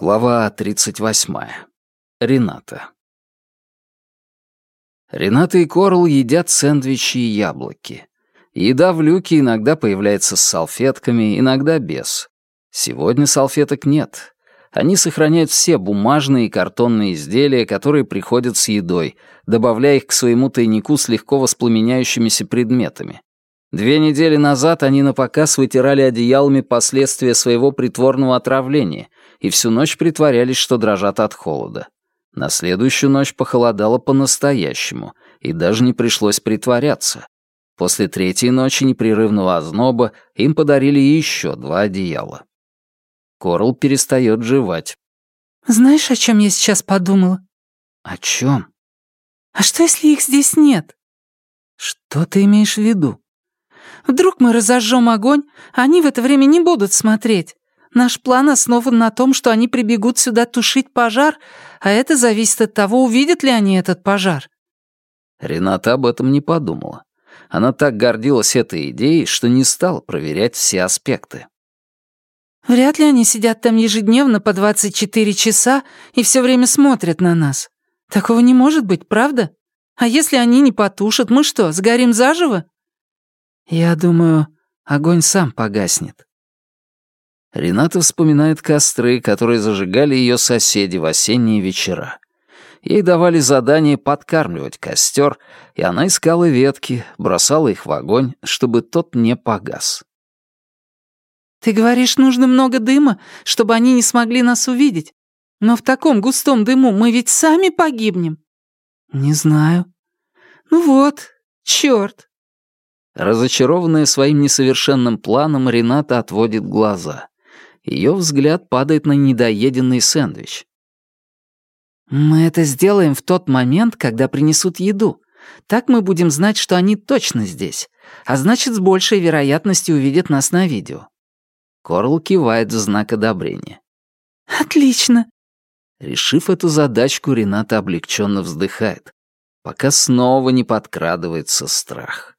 Глава 38. Рената. Рената и Корл едят сэндвичи и яблоки. Еда в люке иногда появляется с салфетками, иногда без. Сегодня салфеток нет. Они сохраняют все бумажные и картонные изделия, которые приходят с едой, добавляя их к своему тайнику с легко воспламеняющимися предметами. Две недели назад они напоказ вытирали одеялами последствия своего притворного отравления и всю ночь притворялись, что дрожат от холода. На следующую ночь похолодало по-настоящему, и даже не пришлось притворяться. После третьей ночи непрерывного озноба им подарили еще два одеяла. Корл перестает жевать. «Знаешь, о чем я сейчас подумала?» «О чем?» «А что, если их здесь нет?» «Что ты имеешь в виду?» Вдруг мы разожжем огонь, а они в это время не будут смотреть. Наш план основан на том, что они прибегут сюда тушить пожар, а это зависит от того, увидят ли они этот пожар». Рената об этом не подумала. Она так гордилась этой идеей, что не стала проверять все аспекты. «Вряд ли они сидят там ежедневно по 24 часа и все время смотрят на нас. Такого не может быть, правда? А если они не потушат, мы что, сгорим заживо?» «Я думаю, огонь сам погаснет». Рената вспоминает костры, которые зажигали ее соседи в осенние вечера. Ей давали задание подкармливать костер, и она искала ветки, бросала их в огонь, чтобы тот не погас. «Ты говоришь, нужно много дыма, чтобы они не смогли нас увидеть. Но в таком густом дыму мы ведь сами погибнем». «Не знаю». «Ну вот, черт. Разочарованная своим несовершенным планом, Рената отводит глаза. Ее взгляд падает на недоеденный сэндвич. «Мы это сделаем в тот момент, когда принесут еду. Так мы будем знать, что они точно здесь, а значит, с большей вероятностью увидят нас на видео». Корл кивает в знак одобрения. «Отлично!» Решив эту задачку, Рената облегченно вздыхает, пока снова не подкрадывается страх.